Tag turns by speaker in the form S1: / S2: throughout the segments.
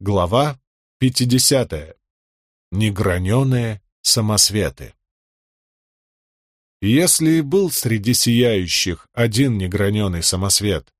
S1: Глава 50. Неграненые самосветы. Если и был среди сияющих один неграненый самосвет,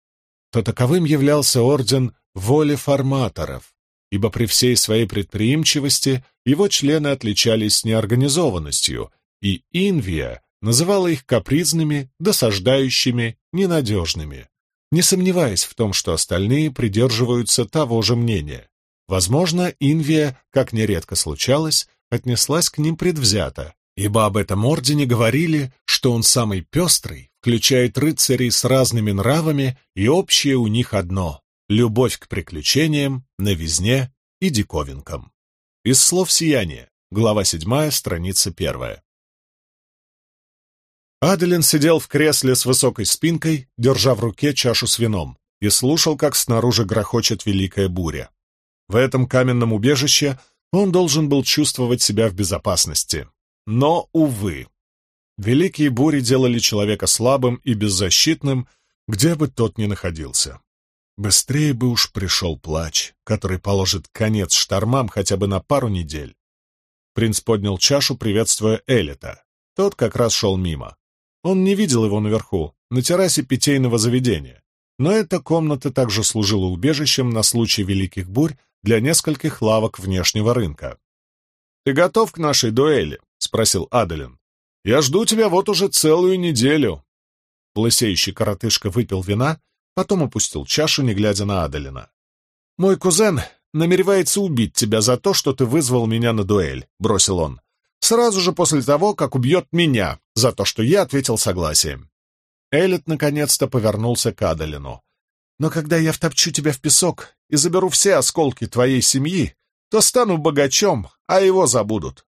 S1: то таковым являлся орден воли форматоров, ибо при всей своей предприимчивости его члены отличались неорганизованностью, и Инвия называла их капризными, досаждающими, ненадежными, не сомневаясь в том, что остальные придерживаются того же мнения. Возможно, Инвия, как нередко случалось, отнеслась к ним предвзято, ибо об этом ордене говорили, что он самый пестрый, включает рыцарей с разными нравами, и общее у них одно — любовь к приключениям, новизне и диковинкам. Из слов сияния, глава 7, страница 1. Аделин сидел в кресле с высокой спинкой, держа в руке чашу с вином, и слушал, как снаружи грохочет великая буря. В этом каменном убежище он должен был чувствовать себя в безопасности. Но, увы, великие бури делали человека слабым и беззащитным, где бы тот ни находился. Быстрее бы уж пришел плач, который положит конец штормам хотя бы на пару недель. Принц поднял чашу, приветствуя Элита. Тот как раз шел мимо. Он не видел его наверху, на террасе питейного заведения. Но эта комната также служила убежищем на случай великих бурь для нескольких лавок внешнего рынка. «Ты готов к нашей дуэли?» — спросил Аделин. «Я жду тебя вот уже целую неделю». Лысеющий коротышка выпил вина, потом опустил чашу, не глядя на Аделина. «Мой кузен намеревается убить тебя за то, что ты вызвал меня на дуэль», — бросил он. «Сразу же после того, как убьет меня за то, что я ответил согласием». Элит наконец-то повернулся к Аделину. «Но когда я втопчу тебя в песок и заберу все осколки твоей семьи, то стану богачом, а его забудут.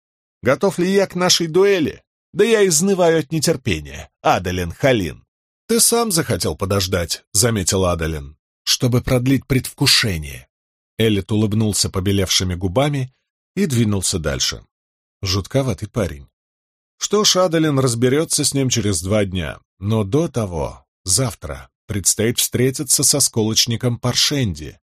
S1: Готов ли я к нашей дуэли? Да я изнываю от нетерпения, Адалин Халин. Ты сам захотел подождать, — заметил Адалин, — чтобы продлить предвкушение. Эллит улыбнулся побелевшими губами и двинулся дальше. Жутковатый парень. Что ж, Адалин разберется с ним через два дня, но до того, завтра, предстоит встретиться со сколочником Паршенди,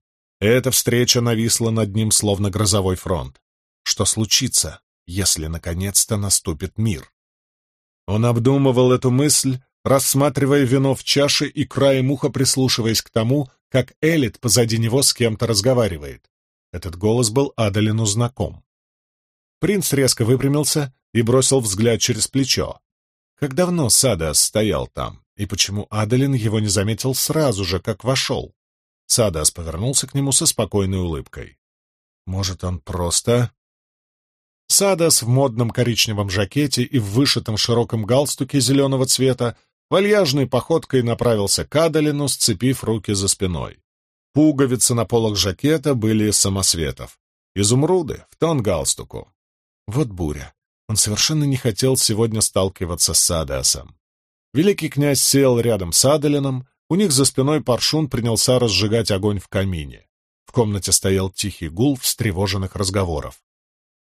S1: эта встреча нависла над ним словно грозовой фронт. Что случится, если наконец-то наступит мир? Он обдумывал эту мысль, рассматривая вино в чаше и краем уха прислушиваясь к тому, как Элит позади него с кем-то разговаривает. Этот голос был Адалину знаком. Принц резко выпрямился и бросил взгляд через плечо. Как давно Садас стоял там, и почему Адалин его не заметил сразу же, как вошел? Садас повернулся к нему со спокойной улыбкой. «Может, он просто...» Садас в модном коричневом жакете и в вышитом широком галстуке зеленого цвета вальяжной походкой направился к Адалину, сцепив руки за спиной. Пуговицы на полах жакета были самосветов. Изумруды в тон галстуку. Вот буря. Он совершенно не хотел сегодня сталкиваться с Садасом. Великий князь сел рядом с Адалином, у них за спиной Паршун принялся разжигать огонь в камине. В комнате стоял тихий гул встревоженных разговоров.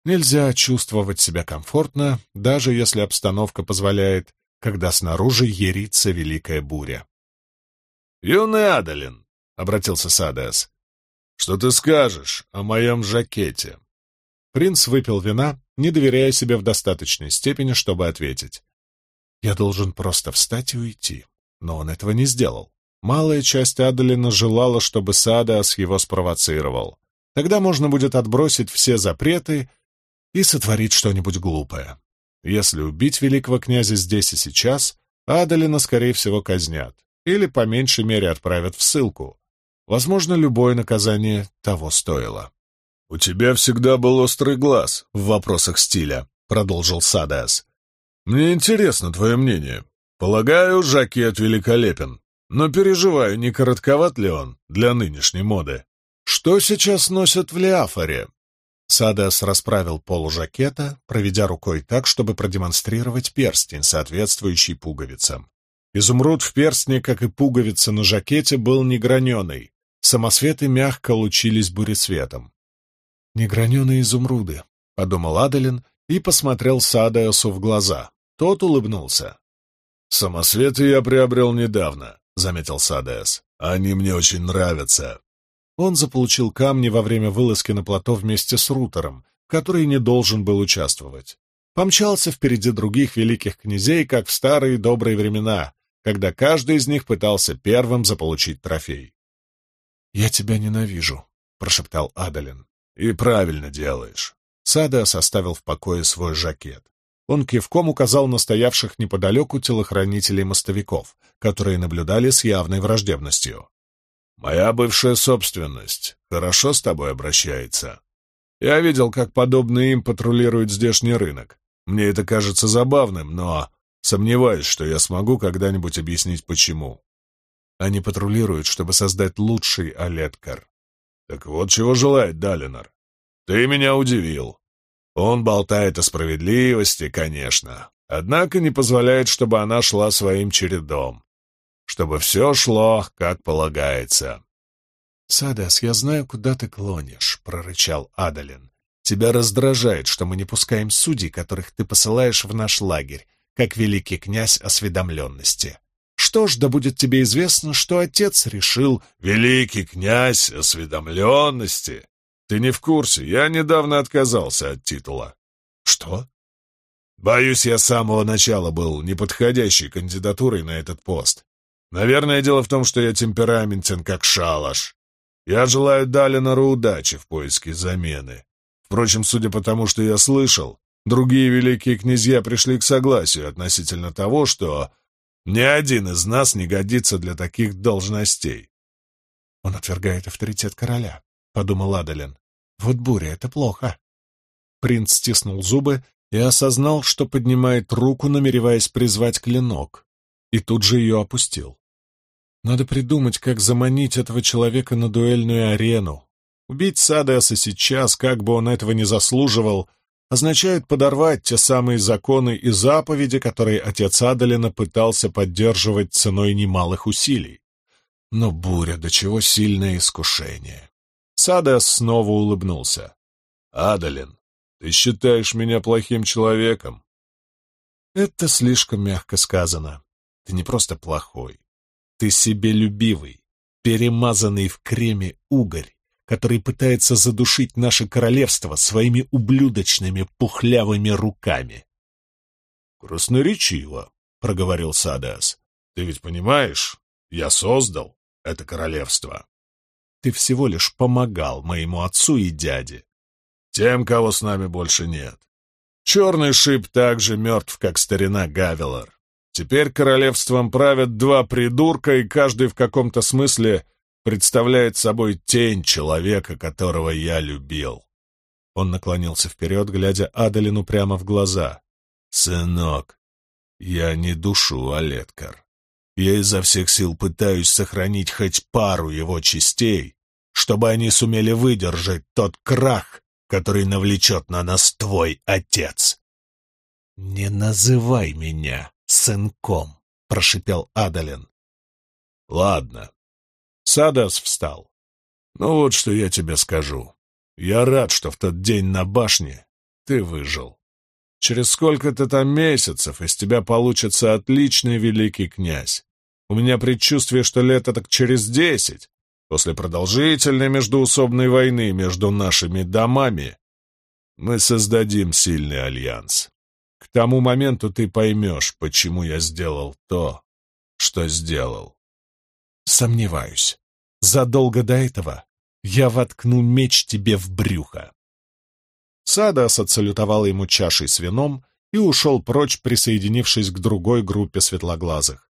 S1: Нельзя чувствовать себя комфортно, даже если обстановка позволяет, когда снаружи ерится великая буря. «Юный Адалин», — обратился Садес, — «что ты скажешь о моем жакете?» Принц выпил вина, не доверяя себе в достаточной степени, чтобы ответить. «Я должен просто встать и уйти», но он этого не сделал. Малая часть Адалина желала, чтобы Садас его спровоцировал. Тогда можно будет отбросить все запреты и сотворить что-нибудь глупое. Если убить великого князя здесь и сейчас, Адалина, скорее всего, казнят или, по меньшей мере, отправят в ссылку. Возможно, любое наказание того стоило. «У тебя всегда был острый глаз в вопросах стиля», — продолжил Садас. «Мне интересно твое мнение. Полагаю, жакет великолепен. Но переживаю, не коротковат ли он для нынешней моды. Что сейчас носят в Леафоре? Садас расправил полу жакета, проведя рукой так, чтобы продемонстрировать перстень, соответствующий пуговицам. Изумруд в перстне, как и пуговица на жакете, был неграненый. Самосветы мягко лучились буресветом. «Неграненые изумруды», — подумал Адалин и посмотрел Садасу в глаза. Тот улыбнулся. «Самосветы я приобрел недавно. — заметил Садес. «Они мне очень нравятся». Он заполучил камни во время вылазки на плато вместе с Рутером, который не должен был участвовать. Помчался впереди других великих князей, как в старые добрые времена, когда каждый из них пытался первым заполучить трофей. «Я тебя ненавижу», — прошептал Адалин. «И правильно делаешь». Садеас оставил в покое свой жакет. Он кивком указал на стоявших неподалеку телохранителей-мостовиков, которые наблюдали с явной враждебностью. «Моя бывшая собственность хорошо с тобой обращается. Я видел, как подобные им патрулируют здешний рынок. Мне это кажется забавным, но сомневаюсь, что я смогу когда-нибудь объяснить, почему. Они патрулируют, чтобы создать лучший Олеткар. Так вот чего желает Далинор. Ты меня удивил. Он болтает о справедливости, конечно, однако не позволяет, чтобы она шла своим чередом. Чтобы все шло, как полагается.
S2: «Садас, я знаю, куда ты клонишь», — прорычал Адалин.
S1: «Тебя раздражает, что мы не пускаем судей, которых ты посылаешь в наш лагерь, как великий князь осведомленности. Что ж, да будет тебе известно, что отец решил...» «Великий князь осведомленности? Ты не в курсе, я недавно отказался от титула».
S2: «Что?»
S1: «Боюсь, я с самого начала был неподходящей кандидатурой на этот пост. Наверное, дело в том, что я темпераментен, как шалаш. Я желаю Далинору удачи в поиске замены. Впрочем, судя по тому, что я слышал, другие великие князья пришли к согласию относительно того, что ни один из нас не годится для таких должностей.
S2: Он отвергает авторитет короля, — подумал Адалин. Вот буря — это плохо.
S1: Принц стиснул зубы и осознал, что поднимает руку, намереваясь призвать клинок, и тут же ее опустил. Надо придумать, как заманить этого человека на дуэльную арену. Убить Садеаса сейчас, как бы он этого не заслуживал, означает подорвать те самые законы и заповеди, которые отец Адалина пытался поддерживать ценой немалых усилий. Но буря, до чего сильное искушение. Садеас снова улыбнулся. «Адалин, ты считаешь меня плохим человеком?» «Это слишком мягко сказано. Ты не просто плохой. Ты себелюбивый, перемазанный в креме угорь который пытается задушить наше королевство своими ублюдочными пухлявыми руками. «Красноречиво», — проговорил Садас. «Ты ведь понимаешь, я создал это королевство. Ты всего лишь помогал моему отцу и дяде. Тем, кого с нами больше нет. Черный шип так же мертв, как старина Гавелор. Теперь королевством правят два придурка, и каждый в каком-то смысле представляет собой тень человека, которого я любил. Он наклонился вперед, глядя Адалину прямо в глаза. «Сынок, я не душу Олеткар. Я изо всех сил пытаюсь сохранить хоть пару его частей, чтобы они сумели выдержать тот крах, который навлечет на нас твой отец». «Не называй меня сынком», — прошипел Адалин. «Ладно, Садас встал. «Ну вот что я тебе скажу. Я рад, что в тот день на башне ты выжил. Через сколько-то там месяцев из тебя получится отличный великий князь. У меня предчувствие, что лет так через десять, после продолжительной междуусобной войны между нашими домами, мы создадим сильный альянс. К тому моменту ты поймешь, почему я сделал то, что сделал. Сомневаюсь. Задолго до этого я воткну меч тебе в брюхо. Садас отсалютовал ему чашей с вином и ушел прочь, присоединившись к другой группе светлоглазых.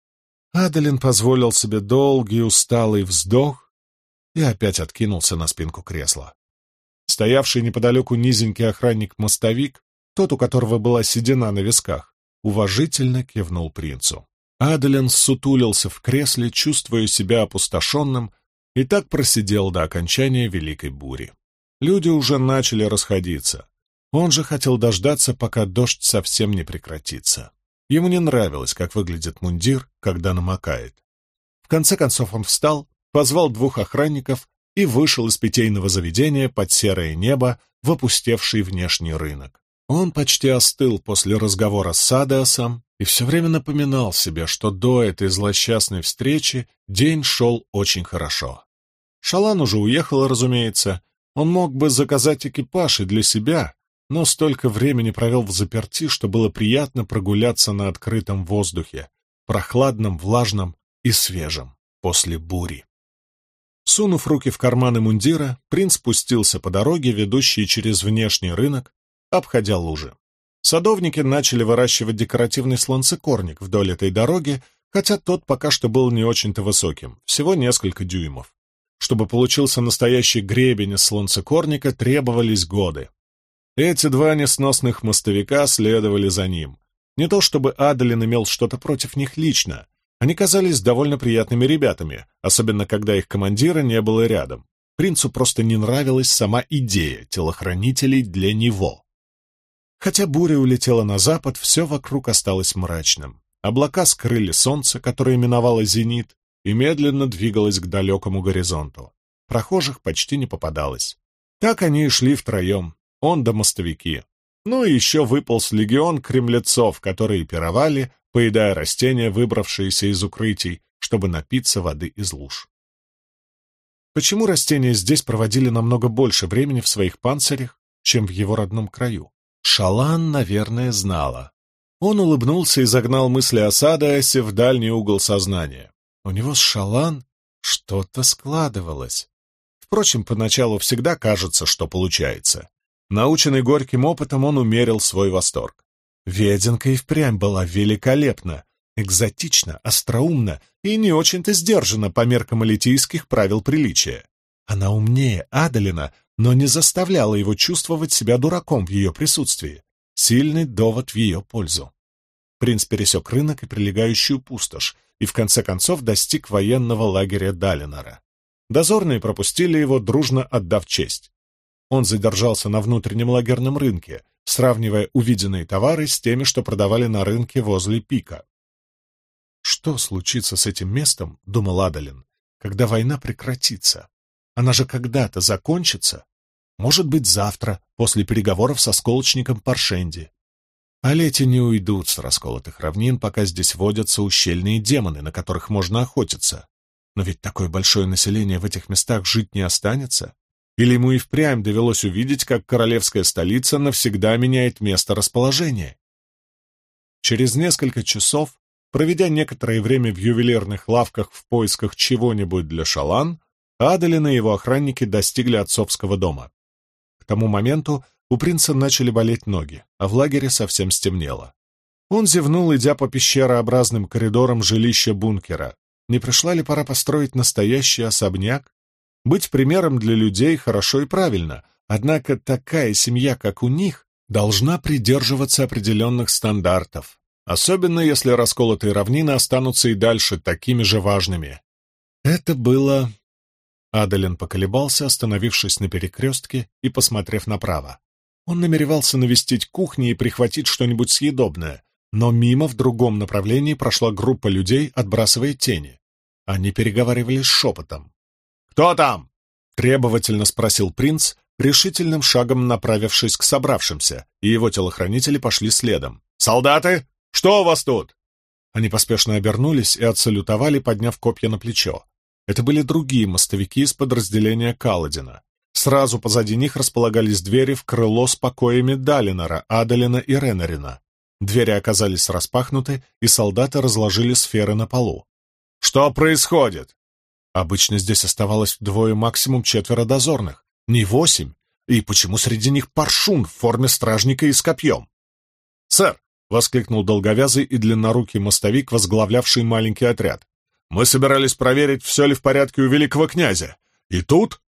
S1: Адалин позволил себе долгий усталый вздох и опять откинулся на спинку кресла. Стоявший неподалеку низенький охранник-мостовик, тот, у которого была седина на висках, уважительно кивнул принцу. Адалин сутулился в кресле, чувствуя себя опустошенным, и так просидел до окончания Великой Бури. Люди уже начали расходиться. Он же хотел дождаться, пока дождь совсем не прекратится. Ему не нравилось, как выглядит мундир, когда намокает. В конце концов он встал, позвал двух охранников и вышел из питейного заведения под серое небо в опустевший внешний рынок. Он почти остыл после разговора с Садеасом и все время напоминал себе, что до этой злосчастной встречи день шел очень хорошо. Шалан уже уехала, разумеется. Он мог бы заказать экипаж и для себя, но столько времени провел в заперти, что было приятно прогуляться на открытом воздухе, прохладном, влажном и свежем, после бури. Сунув руки в карманы мундира, принц спустился по дороге, ведущей через внешний рынок, обходя лужи. Садовники начали выращивать декоративный слонцекорник вдоль этой дороги, хотя тот пока что был не очень-то высоким, всего несколько дюймов. Чтобы получился настоящий гребень из слонцекорника, требовались годы. Эти два несносных мостовика следовали за ним. Не то чтобы Адалин имел что-то против них лично, они казались довольно приятными ребятами, особенно когда их командира не было рядом. Принцу просто не нравилась сама идея телохранителей для него. Хотя буря улетела на запад, все вокруг осталось мрачным. Облака скрыли солнце, которое миновало зенит, и медленно двигалось к далекому горизонту. Прохожих почти не попадалось. Так они и шли втроем, он да мостовики. Ну и еще выполз легион кремлецов, которые пировали, поедая растения, выбравшиеся из укрытий, чтобы напиться воды из луж. Почему растения здесь проводили намного больше времени в своих панцирях, чем в его родном краю? Шалан, наверное, знала. Он улыбнулся и загнал мысли о Садаасе в дальний угол сознания. У него с Шалан что-то складывалось. Впрочем, поначалу всегда кажется, что получается. Наученный горьким опытом, он умерил свой восторг. Веденка и впрямь была великолепна, экзотична, остроумна и не очень-то сдержана по меркам элитийских правил приличия. Она умнее Адалина, но не заставляла его чувствовать себя дураком в ее присутствии. Сильный довод в ее пользу. Принц пересек рынок и прилегающую пустошь, и в конце концов достиг военного лагеря Далинора. Дозорные пропустили его, дружно отдав честь. Он задержался на внутреннем лагерном рынке, сравнивая увиденные товары с теми, что продавали на рынке возле пика. «Что случится с этим местом?» — думал Адалин, — «когда война прекратится. Она же когда-то закончится. Может быть, завтра, после переговоров со сколочником Паршенди. А лети не уйдут с расколотых равнин, пока здесь водятся ущельные демоны, на которых можно охотиться. Но ведь такое большое население в этих местах жить не останется. Или ему и впрямь довелось увидеть, как королевская столица навсегда меняет место расположения? Через несколько часов, проведя некоторое время в ювелирных лавках в поисках чего-нибудь для шалан, Адалин и его охранники достигли отцовского дома. К тому моменту у принца начали болеть ноги, а в лагере совсем стемнело. Он зевнул, идя по пещерообразным коридорам жилища бункера. Не пришла ли пора построить настоящий особняк, быть примером для людей хорошо и правильно, однако такая семья, как у них, должна придерживаться определенных стандартов, особенно если расколотые равнины останутся и дальше такими же важными. Это было... Адалин поколебался, остановившись на перекрестке и посмотрев направо. Он намеревался навестить кухни и прихватить что-нибудь съедобное, но мимо в другом направлении прошла группа людей, отбрасывая тени. Они переговаривались шепотом. «Кто там?» — требовательно спросил принц, решительным шагом направившись к собравшимся, и его телохранители пошли следом. «Солдаты, что у вас тут?» Они поспешно обернулись и отсалютовали, подняв копья на плечо. Это были другие мостовики из подразделения Каладина. Сразу позади них располагались двери в крыло с покоями Далинора, Адалина и Ренарина. Двери оказались распахнуты, и солдаты разложили сферы на полу. «Что происходит?» Обычно здесь оставалось вдвое максимум четверо дозорных, не восемь. И почему среди них паршун в форме стражника и с копьем? «Сэр!» — воскликнул долговязый и длиннорукий мостовик, возглавлявший маленький отряд. «Мы собирались проверить, все ли в порядке у великого князя. И тут...»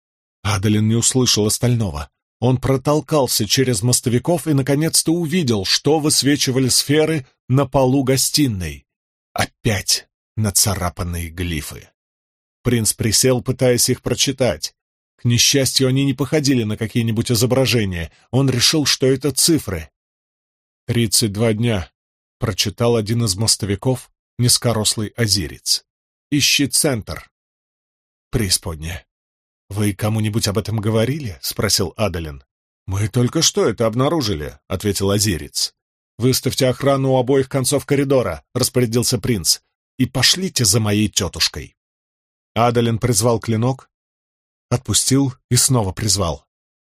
S1: Адалин не услышал остального. Он протолкался через мостовиков и, наконец-то, увидел, что высвечивали сферы на полу гостиной. Опять нацарапанные глифы. Принц присел, пытаясь их прочитать. К несчастью, они не походили на какие-нибудь изображения. Он решил, что это цифры. «Тридцать два дня», — прочитал один из мостовиков, низкорослый азирец. «Ищи центр». «Преисподня». «Вы кому-нибудь об этом говорили?» — спросил Адалин. «Мы только что это обнаружили», — ответил азирец. «Выставьте охрану у обоих концов коридора», — распорядился принц, — «и пошлите за моей тетушкой». Адалин призвал клинок. Отпустил и снова призвал.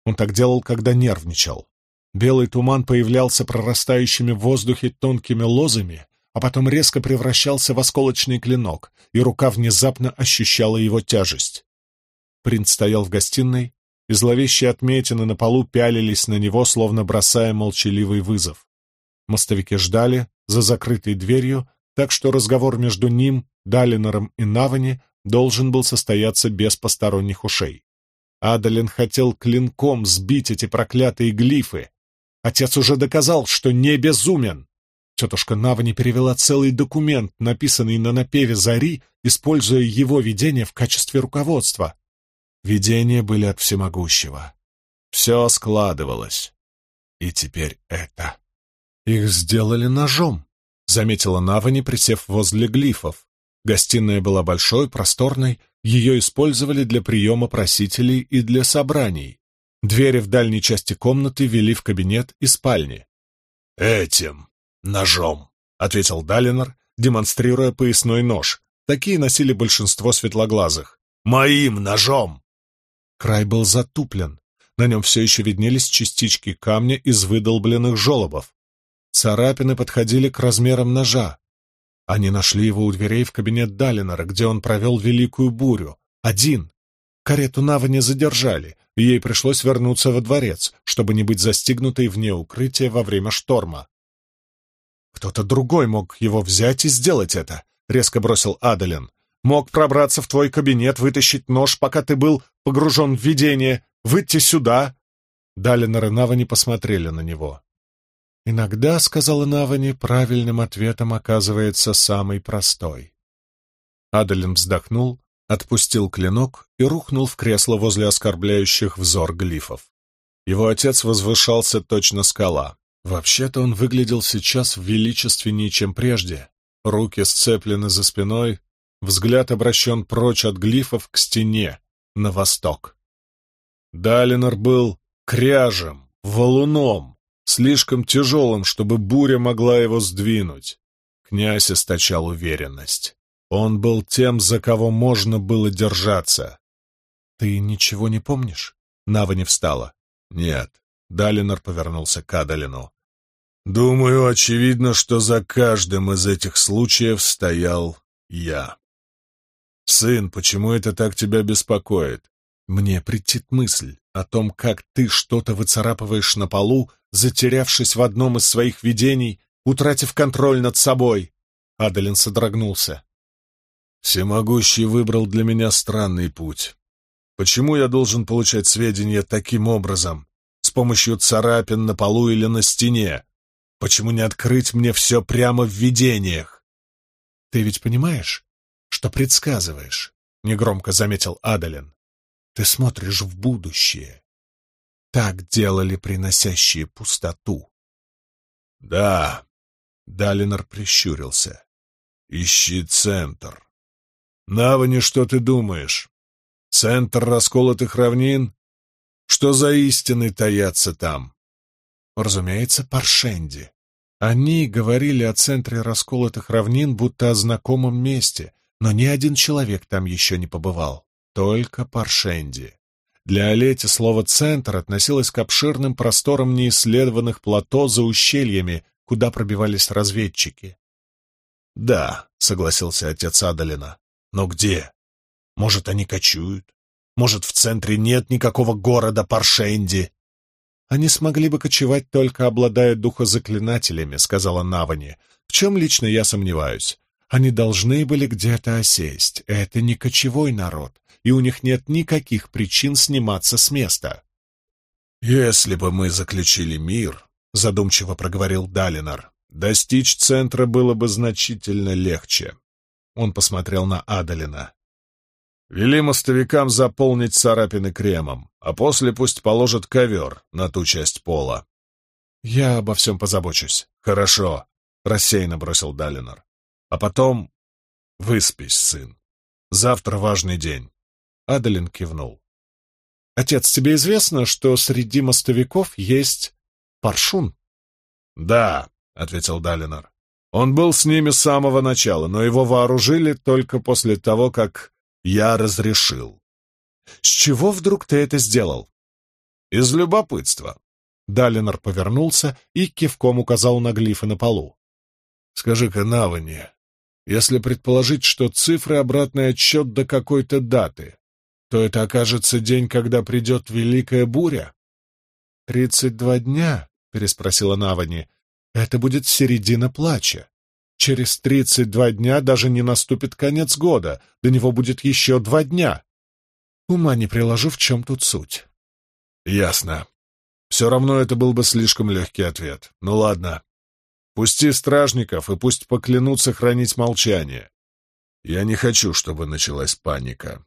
S1: Он так делал, когда нервничал. Белый туман появлялся прорастающими в воздухе тонкими лозами, а потом резко превращался в осколочный клинок, и рука внезапно ощущала его тяжесть. Принц стоял в гостиной, и зловещие отметины на полу пялились на него, словно бросая молчаливый вызов. Мостовики ждали за закрытой дверью, так что разговор между ним, Далинором и Навани должен был состояться без посторонних ушей. Адалин хотел клинком сбить эти проклятые глифы. Отец уже доказал, что не безумен. Тетушка Навани перевела целый документ, написанный на напеве зари, используя его видение в качестве руководства. Видения были от всемогущего. Все складывалось. И теперь это. Их сделали ножом, заметила Навани, присев возле глифов. Гостиная была большой, просторной, ее использовали для приема просителей и для собраний. Двери в дальней части комнаты вели в кабинет и спальни. «Этим ножом», — ответил Далинор, демонстрируя поясной нож. Такие носили большинство светлоглазых. «Моим ножом!» Край был затуплен. На нем все еще виднелись частички камня из выдолбленных желобов. Царапины подходили к размерам ножа. Они нашли его у дверей в кабинет Далинора, где он провел великую бурю. Один. Карету Нава не задержали, и ей пришлось вернуться во дворец, чтобы не быть застигнутой вне укрытия во время шторма. «Кто-то другой мог его взять и сделать это», — резко бросил Адалин. «Мог пробраться в твой кабинет, вытащить нож, пока ты был погружен в видение, выйти сюда». Далинор и Нава не посмотрели на него. «Иногда, — сказала Навани, — правильным ответом оказывается самый простой». Адалин вздохнул, отпустил клинок и рухнул в кресло возле оскорбляющих взор глифов. Его отец возвышался точно скала. Вообще-то он выглядел сейчас величественнее, чем прежде. Руки сцеплены за спиной, взгляд обращен прочь от глифов к стене, на восток. Далинор был кряжем, валуном, слишком тяжелым, чтобы буря могла его сдвинуть. Князь источал уверенность. Он был тем, за кого можно было держаться. «Ты ничего не помнишь?» Нава не встала. «Нет». Далинор повернулся к Адалину. «Думаю, очевидно, что за каждым из этих случаев стоял я. Сын, почему это так тебя беспокоит? Мне претит мысль о том, как ты что-то выцарапываешь на полу, затерявшись в одном из своих видений, утратив контроль над собой. Адалин содрогнулся. Всемогущий выбрал для меня странный путь. Почему я должен получать сведения таким образом, с помощью царапин на полу или на стене? Почему не открыть мне все прямо в видениях? Ты ведь понимаешь, что предсказываешь, — негромко заметил Адалин. Ты смотришь в будущее. Так делали приносящие пустоту. Да, Далинор прищурился. Ищи центр. Навани, что ты думаешь? Центр расколотых равнин? Что за истины таятся там? Разумеется, Паршенди. Они говорили о центре расколотых равнин, будто о знакомом месте, но ни один человек там еще не побывал только Паршенди. Для Олети слово «центр» относилось к обширным просторам неисследованных плато за ущельями, куда пробивались разведчики. «Да», — согласился отец Адалина, — «но где? Может, они кочуют? Может, в центре нет никакого города Паршенди?» «Они смогли бы кочевать, только обладая духозаклинателями», — сказала Навани, — «в чем лично я сомневаюсь. Они должны были где-то осесть. Это не кочевой народ и у них нет никаких причин сниматься с места. «Если бы мы заключили мир», — задумчиво проговорил Далинор, — «достичь центра было бы значительно легче». Он посмотрел на Адалина. «Вели мостовикам заполнить царапины кремом, а после пусть положат ковер на ту часть пола». «Я обо всем позабочусь». «Хорошо», — рассеянно бросил Далинор. «А потом выспись, сын. Завтра важный день. Адалин кивнул. «Отец, тебе известно, что среди мостовиков есть паршун?» «Да», — ответил Далинор. «Он был с ними с самого начала, но его вооружили только после того, как я разрешил. С чего вдруг ты это сделал?»
S2: «Из любопытства».
S1: Далинор повернулся и кивком указал на глифы на полу.
S2: «Скажи-ка, Навани, если предположить, что цифры обратный отсчет до какой-то даты, то это окажется день, когда придет Великая Буря?»
S1: «Тридцать два дня?» — переспросила Навани. «Это будет середина плача. Через тридцать два дня даже не наступит конец года, до него будет еще два дня. Ума не приложу, в чем тут суть».
S2: «Ясно. Все равно это был бы слишком легкий ответ. Ну ладно. Пусти стражников и пусть поклянутся хранить молчание. Я не хочу, чтобы началась паника.